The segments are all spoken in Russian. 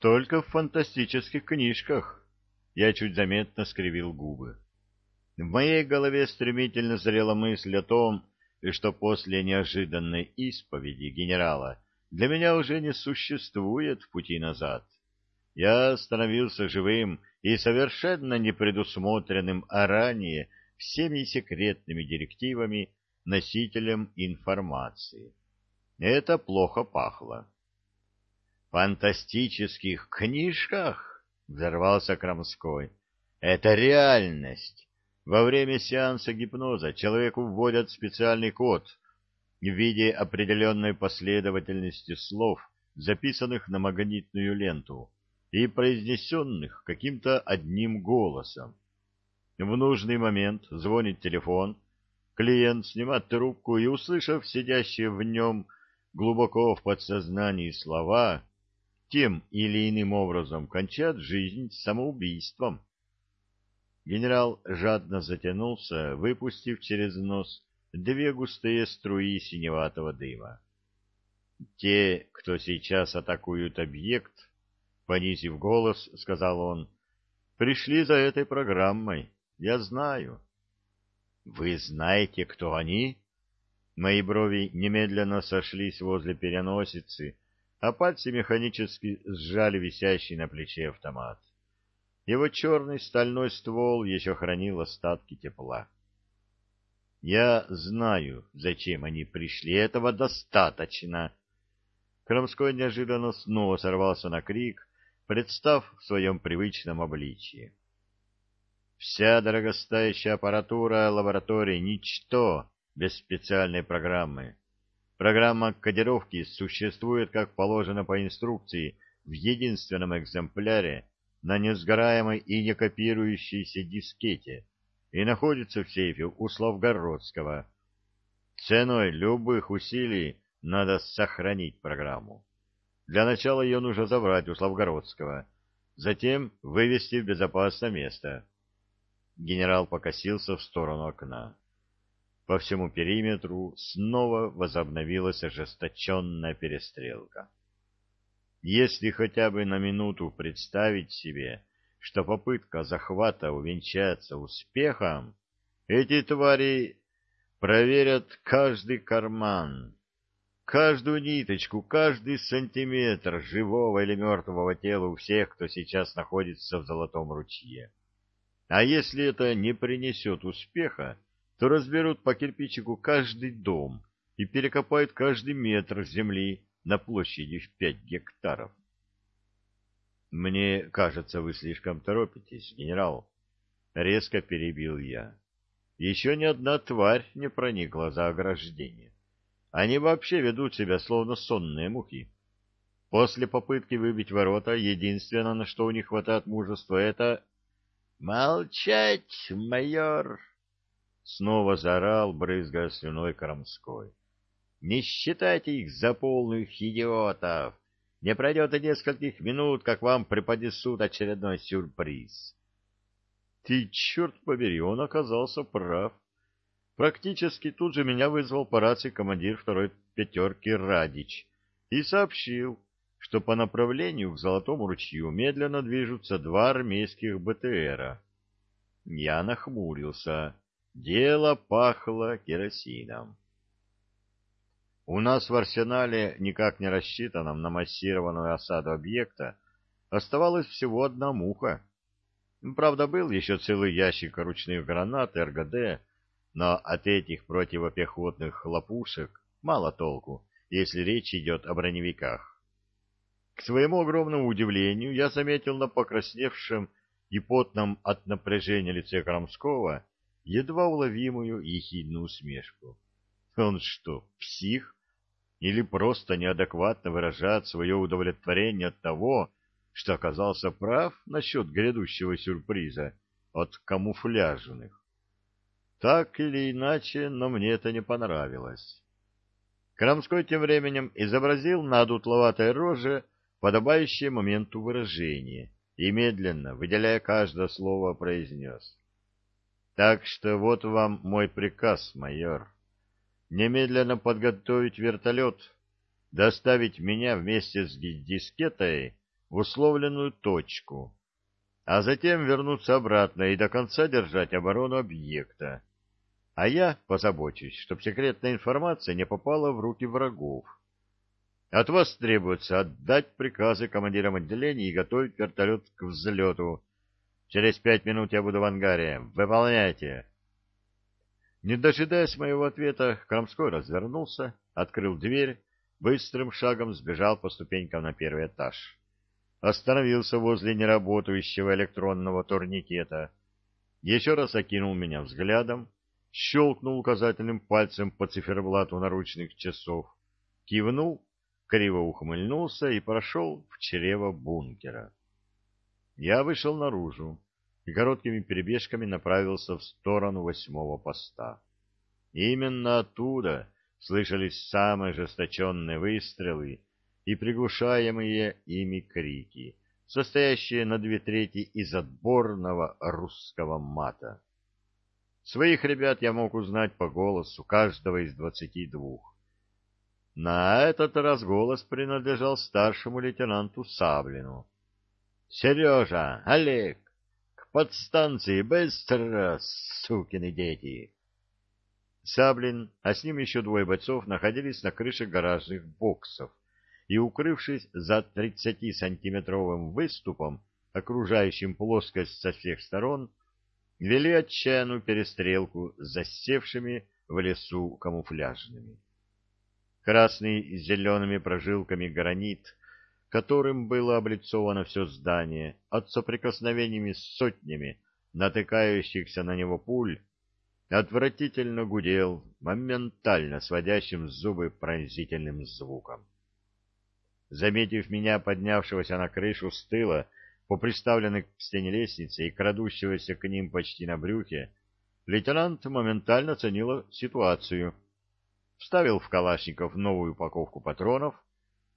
Только в фантастических книжках. Я чуть заметно скривил губы. В моей голове стремительно зрела мысль о том, что после неожиданной исповеди генерала для меня уже не существует пути назад. Я становился живым и совершенно непредусмотренным, а ранее всеми секретными директивами носителем информации. Это плохо пахло. «В фантастических книжках?» — взорвался Крамской. «Это реальность. Во время сеанса гипноза человеку вводят специальный код в виде определенной последовательности слов, записанных на магнитную ленту и произнесенных каким-то одним голосом. В нужный момент звонит телефон, клиент снимает трубку и, услышав сидящие в нем глубоко в подсознании слова, тем или иным образом кончает жизнь самоубийством. Генерал жадно затянулся, выпустив через нос две густые струи синеватого дыма. Те, кто сейчас атакуют объект, понизив голос, сказал он, пришли за этой программой. Я знаю. Вы знаете, кто они? Мои брови немедленно сошлись возле переносицы, а пальцы механически сжали висящий на плече автомат. Его черный стальной ствол еще хранил остатки тепла. Я знаю, зачем они пришли, этого достаточно. Крамской неожиданно снова сорвался на крик, представ в своем привычном обличье. Вся дорогостоящая аппаратура лаборатории — ничто без специальной программы. Программа кодировки существует, как положено по инструкции, в единственном экземпляре на несгораемой и не копирующейся дискете и находится в сейфе у Славгородского. Ценой любых усилий надо сохранить программу. Для начала ее нужно забрать у Славгородского, затем вывести в безопасное место. Генерал покосился в сторону окна. По всему периметру снова возобновилась ожесточенная перестрелка. Если хотя бы на минуту представить себе, что попытка захвата увенчается успехом, эти твари проверят каждый карман, каждую ниточку, каждый сантиметр живого или мертвого тела у всех, кто сейчас находится в Золотом ручье. А если это не принесет успеха, то разберут по кирпичику каждый дом и перекопают каждый метр земли на площади в пять гектаров. «Мне кажется, вы слишком торопитесь, генерал», — резко перебил я. «Еще ни одна тварь не проникла за ограждение. Они вообще ведут себя словно сонные мухи. После попытки выбить ворота, единственное, на что у них хватает мужества, это... «Молчать, майор!» Снова заорал, брызгая слюной Крамской. «Не считайте их за полных идиотов! Не пройдет и нескольких минут, как вам преподнесут очередной сюрприз». Ты, черт побери, он оказался прав. Практически тут же меня вызвал по рации командир второй пятерки Радич и сообщил, что по направлению к Золотому ручью медленно движутся два армейских БТРа. Я нахмурился. Дело пахло керосином. У нас в арсенале, никак не рассчитанном на массированную осаду объекта, оставалась всего одна муха. Правда, был еще целый ящик ручных гранат РГД, но от этих противопехотных хлопушек мало толку, если речь идет о броневиках. К своему огромному удивлению, я заметил на покрасневшем и потном от напряжения лице Крамского едва уловимую ехидную усмешку. Он что, псих? Или просто неадекватно выражает свое удовлетворение от того, что оказался прав насчет грядущего сюрприза от камуфляжных? Так или иначе, но мне это не понравилось. Крамской тем временем изобразил на дутловатой роже подобающее моменту выражение и медленно, выделяя каждое слово, произнес. Так что вот вам мой приказ, майор. Немедленно подготовить вертолет, доставить меня вместе с дискетой в условленную точку, а затем вернуться обратно и до конца держать оборону объекта. А я позабочусь, чтобы секретная информация не попала в руки врагов. От вас требуется отдать приказы командирам отделений и готовить вертолет к взлету. Через пять минут я буду в ангаре. Выполняйте. Не дожидаясь моего ответа, Крамской развернулся, открыл дверь, быстрым шагом сбежал по ступенькам на первый этаж. Остановился возле неработающего электронного турникета. Еще раз окинул меня взглядом, щелкнул указательным пальцем по циферблату наручных часов, кивнул, криво ухмыльнулся и прошел в чрево бункера. Я вышел наружу и короткими перебежками направился в сторону восьмого поста. Именно оттуда слышались самые ожесточенные выстрелы и приглушаемые ими крики, состоящие на две трети из отборного русского мата. Своих ребят я мог узнать по голосу каждого из двадцати двух. На этот раз голос принадлежал старшему лейтенанту Саблину. — Сережа, Олег, к подстанции быстро, сукины дети! Саблин, а с ним еще двое бойцов, находились на крыше гаражных боксов и, укрывшись за тридцатисантиметровым выступом, окружающим плоскость со всех сторон, вели отчаянную перестрелку с засевшими в лесу камуфляжными. Красный с зелеными прожилками гранит, которым было облицовано все здание, от соприкосновениями с сотнями натыкающихся на него пуль, отвратительно гудел, моментально сводящим зубы пронзительным звуком. Заметив меня, поднявшегося на крышу с тыла, по приставленной к стене лестнице и крадущегося к ним почти на брюхе, лейтенант моментально оценил ситуацию. Вставил в калашников новую упаковку патронов,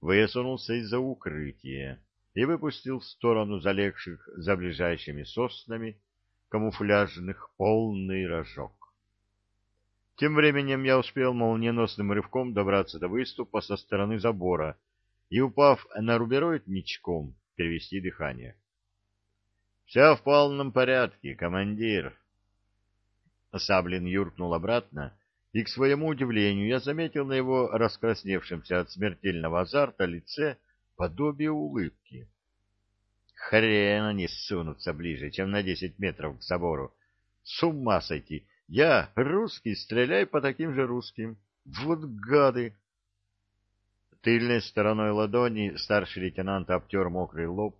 высунулся из-за укрытия и выпустил в сторону залегших за ближайшими соснами камуфляжных полный рожок. Тем временем я успел молниеносным рывком добраться до выступа со стороны забора и, упав на рубероид ничком, перевести дыхание. — Все в полном порядке, командир. Саблин юркнул обратно, и, к своему удивлению, я заметил на его раскрасневшемся от смертельного азарта лице подобие улыбки. Хрен они сунутся ближе, чем на десять метров к забору. С ума сойти! Я, русский, стреляй по таким же русским. Вот гады! Тыльной стороной ладони старший лейтенант обтер мокрый лоб,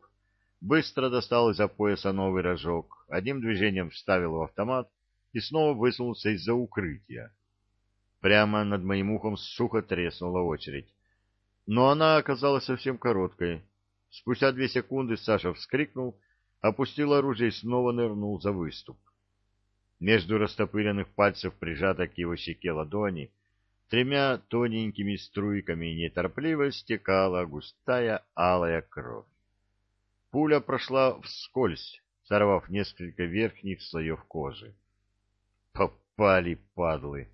быстро достал из-за пояса новый рожок, одним движением вставил в автомат и снова высунулся из-за укрытия. Прямо над моим ухом сухо треснула очередь. Но она оказалась совсем короткой. Спустя две секунды Саша вскрикнул, опустил оружие и снова нырнул за выступ. Между растопыренных пальцев прижата к его щеке ладони тремя тоненькими струйками неторопливо стекала густая алая кровь. Пуля прошла вскользь, сорвав несколько верхних слоев кожи. «Попали, падлы!» —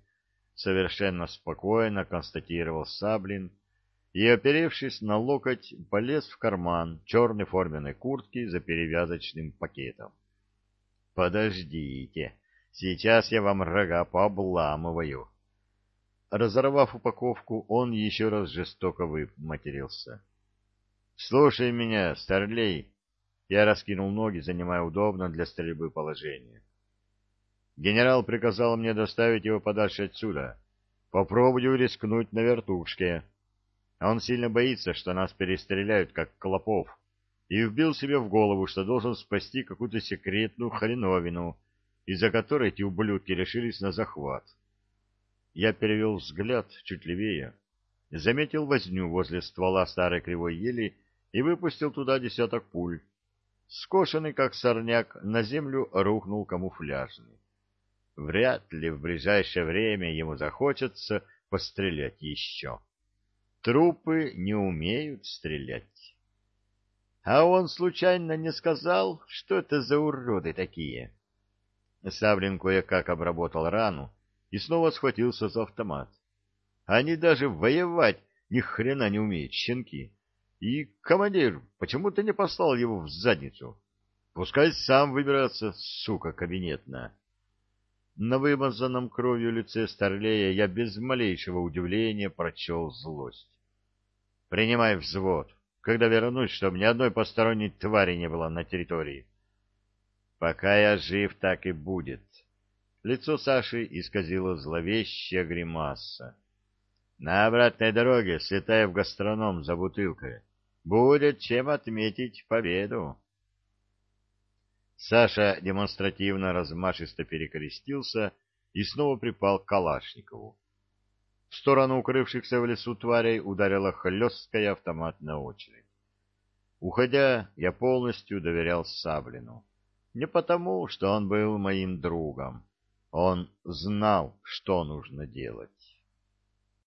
совершенно спокойно констатировал Саблин и, оперевшись на локоть, полез в карман черной форменной куртки за перевязочным пакетом. «Подождите, сейчас я вам рога пообламываю». Разорвав упаковку, он еще раз жестоко выматерился. «Слушай меня, старлей!» Я раскинул ноги, занимая удобно для стрельбы положение. Генерал приказал мне доставить его подальше отсюда. Попробую рискнуть на вертушке. Он сильно боится, что нас перестреляют, как клопов, и вбил себе в голову, что должен спасти какую-то секретную хреновину, из-за которой эти ублюдки решились на захват. Я перевел взгляд чуть левее, заметил возню возле ствола старой кривой ели и выпустил туда десяток пуль. Скошенный, как сорняк, на землю рухнул камуфляжный. Вряд ли в ближайшее время ему захочется пострелять еще. Трупы не умеют стрелять. А он случайно не сказал, что это за уроды такие? Саблин кое-как обработал рану и снова схватился за автомат. Они даже воевать ни хрена не умеют, щенки. И, командир, почему ты не послал его в задницу? Пускай сам выбирается, сука кабинетная. На вымазанном кровью лице Старлея я без малейшего удивления прочел злость. «Принимай взвод, когда вернусь, чтобы ни одной посторонней твари не было на территории». «Пока я жив, так и будет». Лицо Саши исказило зловещая гримаса. «На обратной дороге слетай в гастроном за бутылкой. Будет чем отметить победу». Саша демонстративно размашисто перекрестился и снова припал к Калашникову. В сторону укрывшихся в лесу тварей ударила хлесткая автоматная очередь. Уходя, я полностью доверял Саблину. Не потому, что он был моим другом. Он знал, что нужно делать.